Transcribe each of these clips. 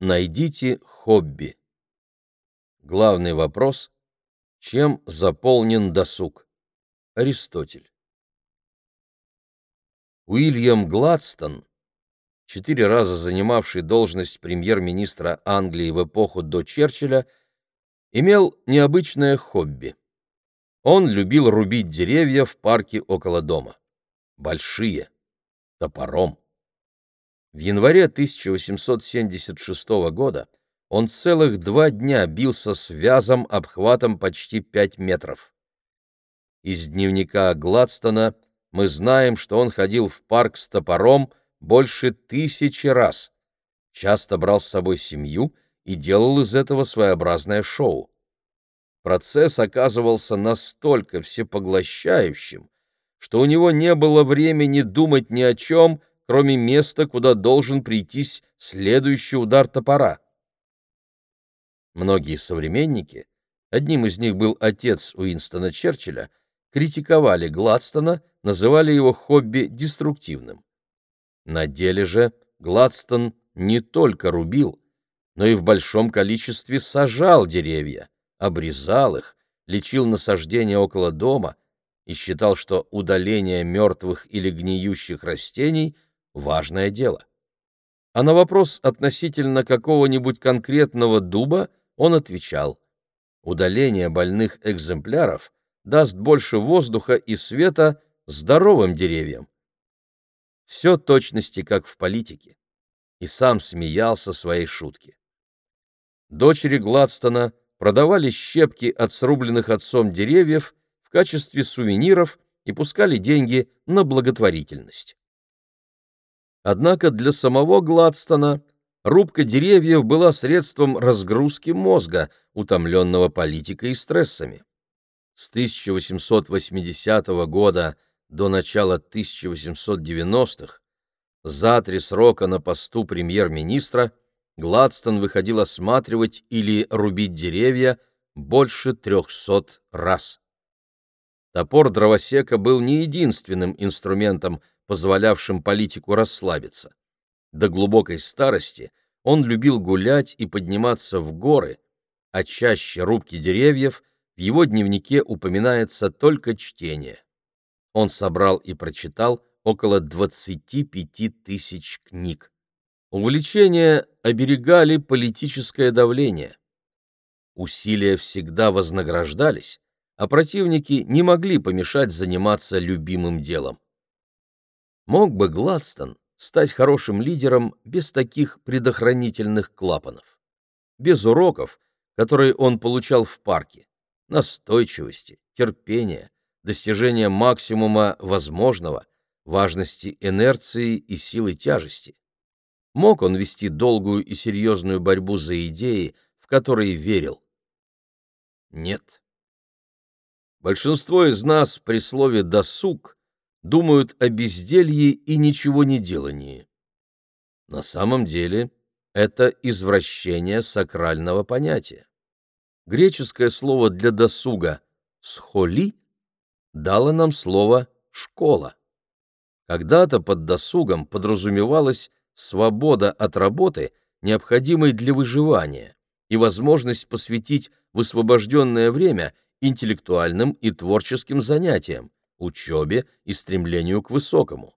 Найдите хобби. Главный вопрос – чем заполнен досуг? Аристотель. Уильям Гладстон, четыре раза занимавший должность премьер-министра Англии в эпоху до Черчилля, имел необычное хобби. Он любил рубить деревья в парке около дома. Большие, топором. В январе 1876 года он целых два дня бился с вязом обхватом почти 5 метров. Из дневника Гладстона мы знаем, что он ходил в парк с топором больше тысячи раз, часто брал с собой семью и делал из этого своеобразное шоу. Процесс оказывался настолько всепоглощающим, что у него не было времени думать ни о чем, кроме места, куда должен прийтись следующий удар топора. Многие современники, одним из них был отец Уинстона Черчилля, критиковали Гладстона, называли его хобби деструктивным. На деле же Гладстон не только рубил, но и в большом количестве сажал деревья, обрезал их, лечил насаждения около дома и считал, что удаление мертвых или гниющих растений важное дело. А на вопрос относительно какого-нибудь конкретного дуба он отвечал, удаление больных экземпляров даст больше воздуха и света здоровым деревьям. Все точности, как в политике. И сам смеялся своей шутки. Дочери Гладстона продавали щепки от срубленных отцом деревьев в качестве сувениров и пускали деньги на благотворительность. Однако для самого Гладстона рубка деревьев была средством разгрузки мозга, утомленного политикой и стрессами. С 1880 года до начала 1890-х, за три срока на посту премьер-министра, Гладстон выходил осматривать или рубить деревья больше трехсот раз. Топор дровосека был не единственным инструментом, позволявшим политику расслабиться. До глубокой старости он любил гулять и подниматься в горы, а чаще рубки деревьев в его дневнике упоминается только чтение. Он собрал и прочитал около 25 тысяч книг. Увлечения оберегали политическое давление. Усилия всегда вознаграждались, а противники не могли помешать заниматься любимым делом. Мог бы Гладстон стать хорошим лидером без таких предохранительных клапанов, без уроков, которые он получал в парке, настойчивости, терпения, достижения максимума возможного, важности инерции и силы тяжести. Мог он вести долгую и серьезную борьбу за идеи, в которые верил? Нет. Большинство из нас при слове «досуг» думают о безделье и ничего не делании. На самом деле это извращение сакрального понятия. Греческое слово для досуга «схоли» дало нам слово «школа». Когда-то под досугом подразумевалась свобода от работы, необходимой для выживания, и возможность посвятить высвобожденное время интеллектуальным и творческим занятиям, учебе и стремлению к высокому.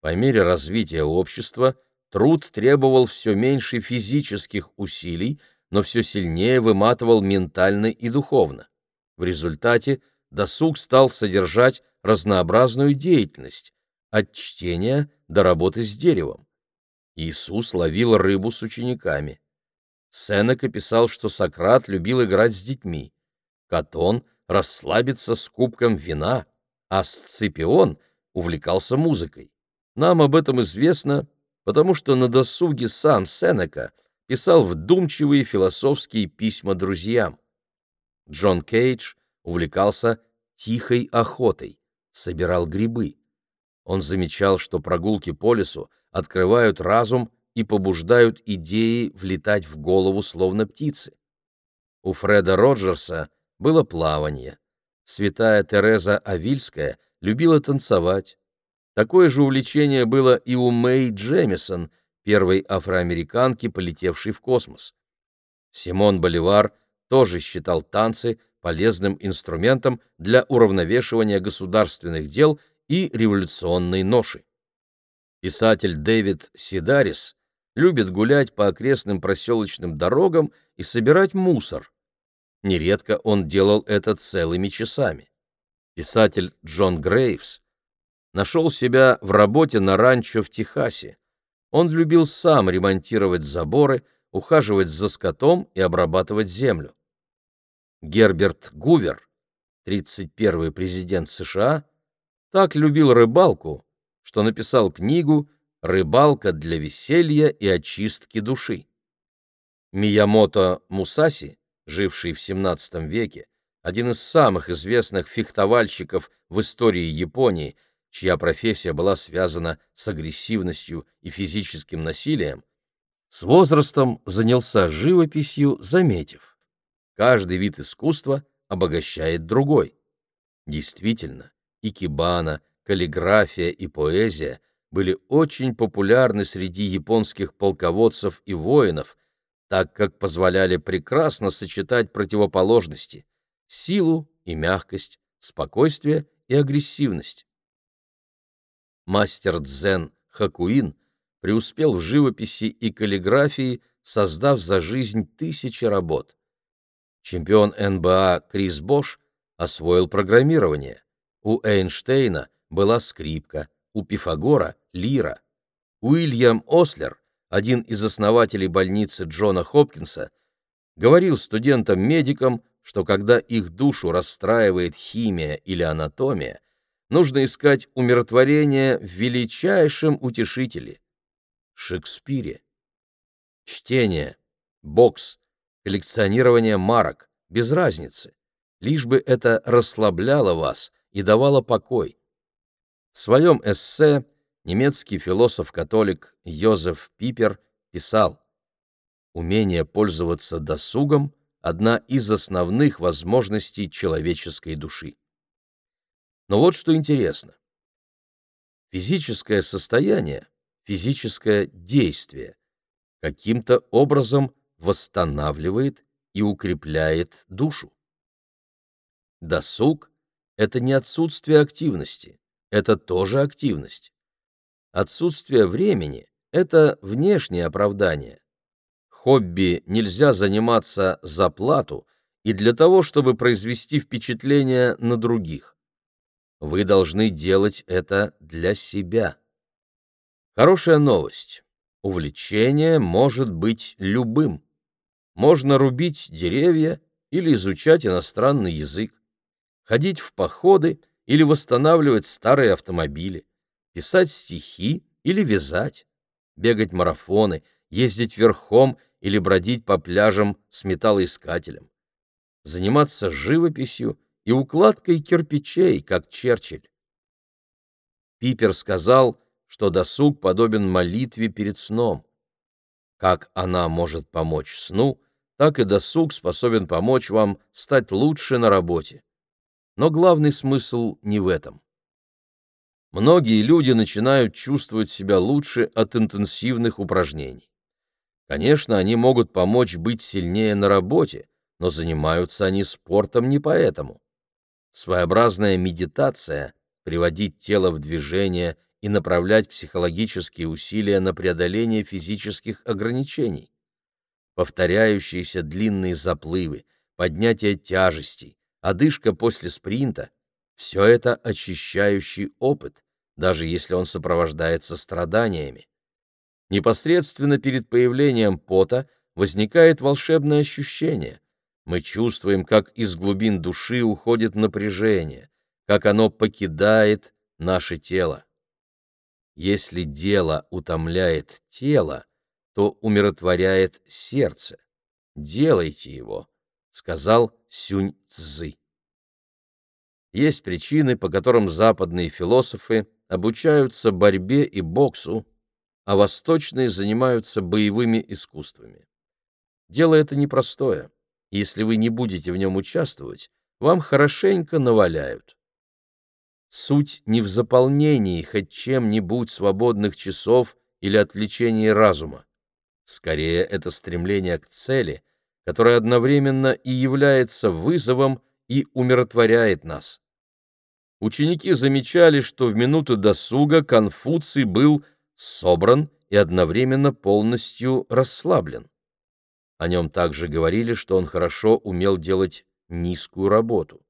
По мере развития общества труд требовал все меньше физических усилий, но все сильнее выматывал ментально и духовно. В результате досуг стал содержать разнообразную деятельность, от чтения до работы с деревом. Иисус ловил рыбу с учениками. Сенека писал, что Сократ любил играть с детьми. Катон расслабиться с кубком вина, а Сципион увлекался музыкой. Нам об этом известно, потому что на досуге сам Сенека писал вдумчивые философские письма друзьям. Джон Кейдж увлекался тихой охотой, собирал грибы. Он замечал, что прогулки по лесу открывают разум и побуждают идеи влетать в голову словно птицы. У Фреда Роджерса было плавание. Святая Тереза Авильская любила танцевать. Такое же увлечение было и у Мэй Джемисон, первой афроамериканки, полетевшей в космос. Симон Боливар тоже считал танцы полезным инструментом для уравновешивания государственных дел и революционной ноши. Писатель Дэвид Сидарис любит гулять по окрестным проселочным дорогам и собирать мусор. Нередко он делал это целыми часами. Писатель Джон Грейвс нашел себя в работе на ранчо в Техасе. Он любил сам ремонтировать заборы, ухаживать за скотом и обрабатывать землю. Герберт Гувер, 31-й президент США, так любил рыбалку, что написал книгу «Рыбалка для веселья и очистки души». Миямото Мусаси, живший в XVII веке, один из самых известных фехтовальщиков в истории Японии, чья профессия была связана с агрессивностью и физическим насилием, с возрастом занялся живописью, заметив, каждый вид искусства обогащает другой. Действительно, икебана, каллиграфия и поэзия были очень популярны среди японских полководцев и воинов, так как позволяли прекрасно сочетать противоположности — силу и мягкость, спокойствие и агрессивность. Мастер дзен Хакуин преуспел в живописи и каллиграфии, создав за жизнь тысячи работ. Чемпион НБА Крис Бош освоил программирование. У Эйнштейна была скрипка, у Пифагора — лира. Уильям Ослер, один из основателей больницы Джона Хопкинса, говорил студентам-медикам, что когда их душу расстраивает химия или анатомия, нужно искать умиротворение в величайшем утешителе — Шекспире. Чтение, бокс, коллекционирование марок, без разницы, лишь бы это расслабляло вас и давало покой. В своем эссе немецкий философ-католик Йозеф Пипер писал «Умение пользоваться досугом – одна из основных возможностей человеческой души». Но вот что интересно. Физическое состояние, физическое действие каким-то образом восстанавливает и укрепляет душу. Досуг — это не отсутствие активности, это тоже активность. Отсутствие времени — это внешнее оправдание. Хобби нельзя заниматься за плату и для того, чтобы произвести впечатление на других. Вы должны делать это для себя. Хорошая новость. Увлечение может быть любым. Можно рубить деревья или изучать иностранный язык, ходить в походы — или восстанавливать старые автомобили, писать стихи или вязать, бегать марафоны, ездить верхом или бродить по пляжам с металлоискателем, заниматься живописью и укладкой кирпичей, как Черчилль. Пипер сказал, что досуг подобен молитве перед сном. Как она может помочь сну, так и досуг способен помочь вам стать лучше на работе. Но главный смысл не в этом. Многие люди начинают чувствовать себя лучше от интенсивных упражнений. Конечно, они могут помочь быть сильнее на работе, но занимаются они спортом не поэтому. Своеобразная медитация, приводить тело в движение и направлять психологические усилия на преодоление физических ограничений. Повторяющиеся длинные заплывы, поднятие тяжестей, одышка после спринта — все это очищающий опыт, даже если он сопровождается страданиями. Непосредственно перед появлением пота возникает волшебное ощущение. Мы чувствуем, как из глубин души уходит напряжение, как оно покидает наше тело. Если дело утомляет тело, то умиротворяет сердце. Делайте его, сказал Сюнь Цзы. Есть причины, по которым западные философы обучаются борьбе и боксу, а восточные занимаются боевыми искусствами. Дело это непростое. Если вы не будете в нем участвовать, вам хорошенько наваляют. Суть не в заполнении хоть чем-нибудь свободных часов или отвлечении разума. Скорее, это стремление к цели, которое одновременно и является вызовом и умиротворяет нас. Ученики замечали, что в минуты досуга Конфуций был собран и одновременно полностью расслаблен. О нем также говорили, что он хорошо умел делать низкую работу.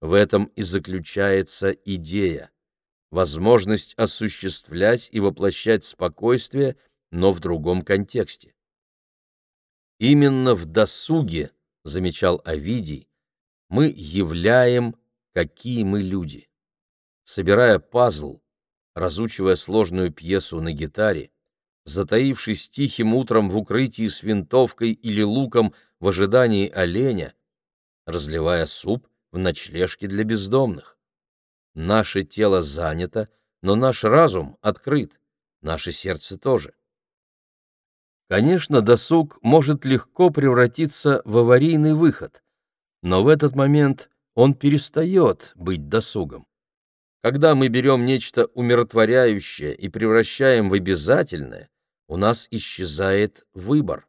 В этом и заключается идея — возможность осуществлять и воплощать спокойствие, но в другом контексте. Именно в досуге, замечал Овидий, мы являем, какие мы люди. Собирая пазл, разучивая сложную пьесу на гитаре, затаившись тихим утром в укрытии с винтовкой или луком в ожидании оленя, разливая суп в ночлежке для бездомных. Наше тело занято, но наш разум открыт, наше сердце тоже. Конечно, досуг может легко превратиться в аварийный выход, но в этот момент он перестает быть досугом. Когда мы берем нечто умиротворяющее и превращаем в обязательное, у нас исчезает выбор.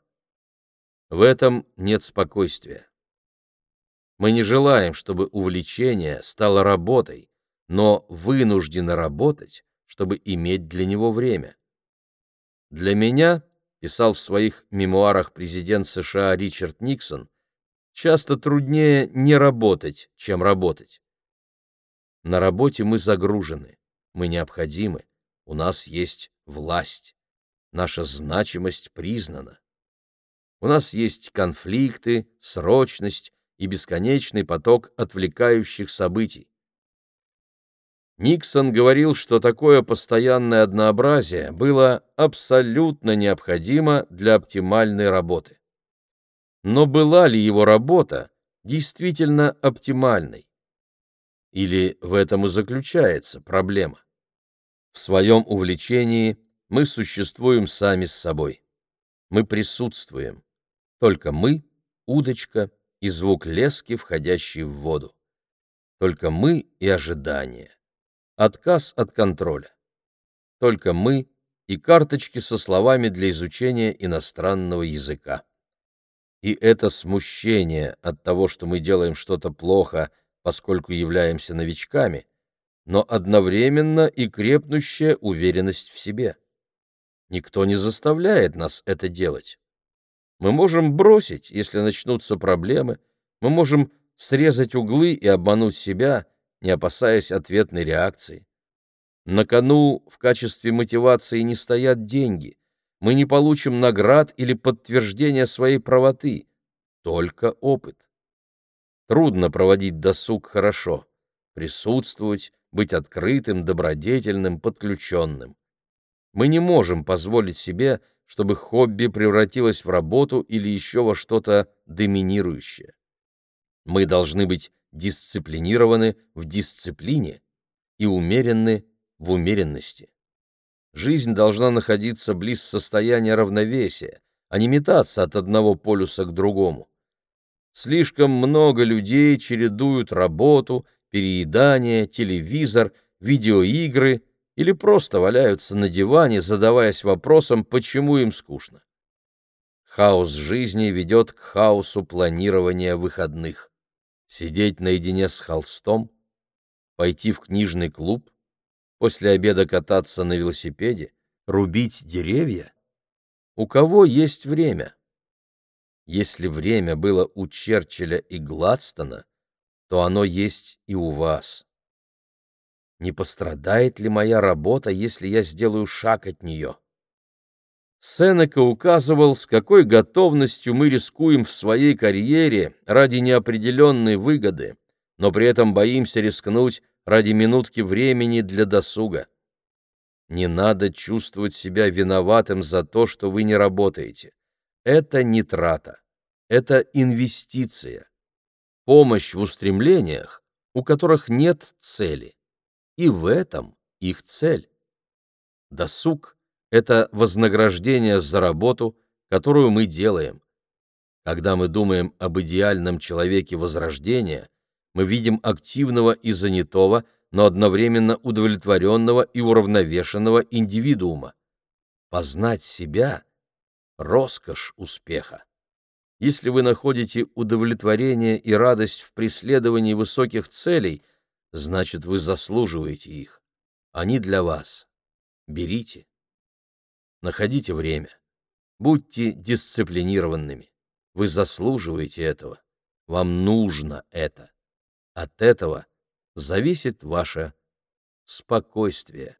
В этом нет спокойствия. Мы не желаем, чтобы увлечение стало работой, но вынуждены работать, чтобы иметь для него время. Для меня, писал в своих мемуарах президент США Ричард Никсон, часто труднее не работать, чем работать. На работе мы загружены, мы необходимы, у нас есть власть наша значимость признана. У нас есть конфликты, срочность и бесконечный поток отвлекающих событий. Никсон говорил, что такое постоянное однообразие было абсолютно необходимо для оптимальной работы. Но была ли его работа действительно оптимальной? Или в этом и заключается проблема? В своем увлечении – мы существуем сами с собой. Мы присутствуем. Только мы, удочка и звук лески, входящий в воду. Только мы и ожидание. Отказ от контроля. Только мы и карточки со словами для изучения иностранного языка. И это смущение от того, что мы делаем что-то плохо, поскольку являемся новичками, но одновременно и крепнущая уверенность в себе. Никто не заставляет нас это делать. Мы можем бросить, если начнутся проблемы, мы можем срезать углы и обмануть себя, не опасаясь ответной реакции. На кону в качестве мотивации не стоят деньги. Мы не получим наград или подтверждения своей правоты, только опыт. Трудно проводить досуг хорошо, присутствовать, быть открытым, добродетельным, подключенным. Мы не можем позволить себе, чтобы хобби превратилось в работу или еще во что-то доминирующее. Мы должны быть дисциплинированы в дисциплине и умеренны в умеренности. Жизнь должна находиться близ состояния равновесия, а не метаться от одного полюса к другому. Слишком много людей чередуют работу, переедание, телевизор, видеоигры или просто валяются на диване, задаваясь вопросом, почему им скучно. Хаос жизни ведет к хаосу планирования выходных. Сидеть наедине с холстом, пойти в книжный клуб, после обеда кататься на велосипеде, рубить деревья? У кого есть время? Если время было у Черчилля и Гладстона, то оно есть и у вас не пострадает ли моя работа, если я сделаю шаг от нее. Сенека указывал, с какой готовностью мы рискуем в своей карьере ради неопределенной выгоды, но при этом боимся рискнуть ради минутки времени для досуга. Не надо чувствовать себя виноватым за то, что вы не работаете. Это не трата, это инвестиция. Помощь в устремлениях, у которых нет цели и в этом их цель. Досуг — это вознаграждение за работу, которую мы делаем. Когда мы думаем об идеальном человеке Возрождения, мы видим активного и занятого, но одновременно удовлетворенного и уравновешенного индивидуума. Познать себя — роскошь успеха. Если вы находите удовлетворение и радость в преследовании высоких целей, значит, вы заслуживаете их. Они для вас. Берите. Находите время. Будьте дисциплинированными. Вы заслуживаете этого. Вам нужно это. От этого зависит ваше спокойствие.